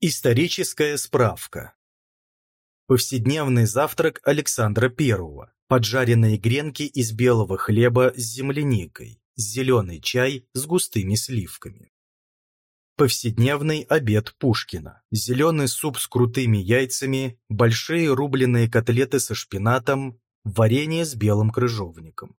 Историческая справка. Повседневный завтрак Александра I. Поджаренные гренки из белого хлеба с земляникой, зеленый чай с густыми сливками. Повседневный обед Пушкина. Зеленый суп с крутыми яйцами, большие рубленые котлеты со шпинатом, варенье с белым крыжовником.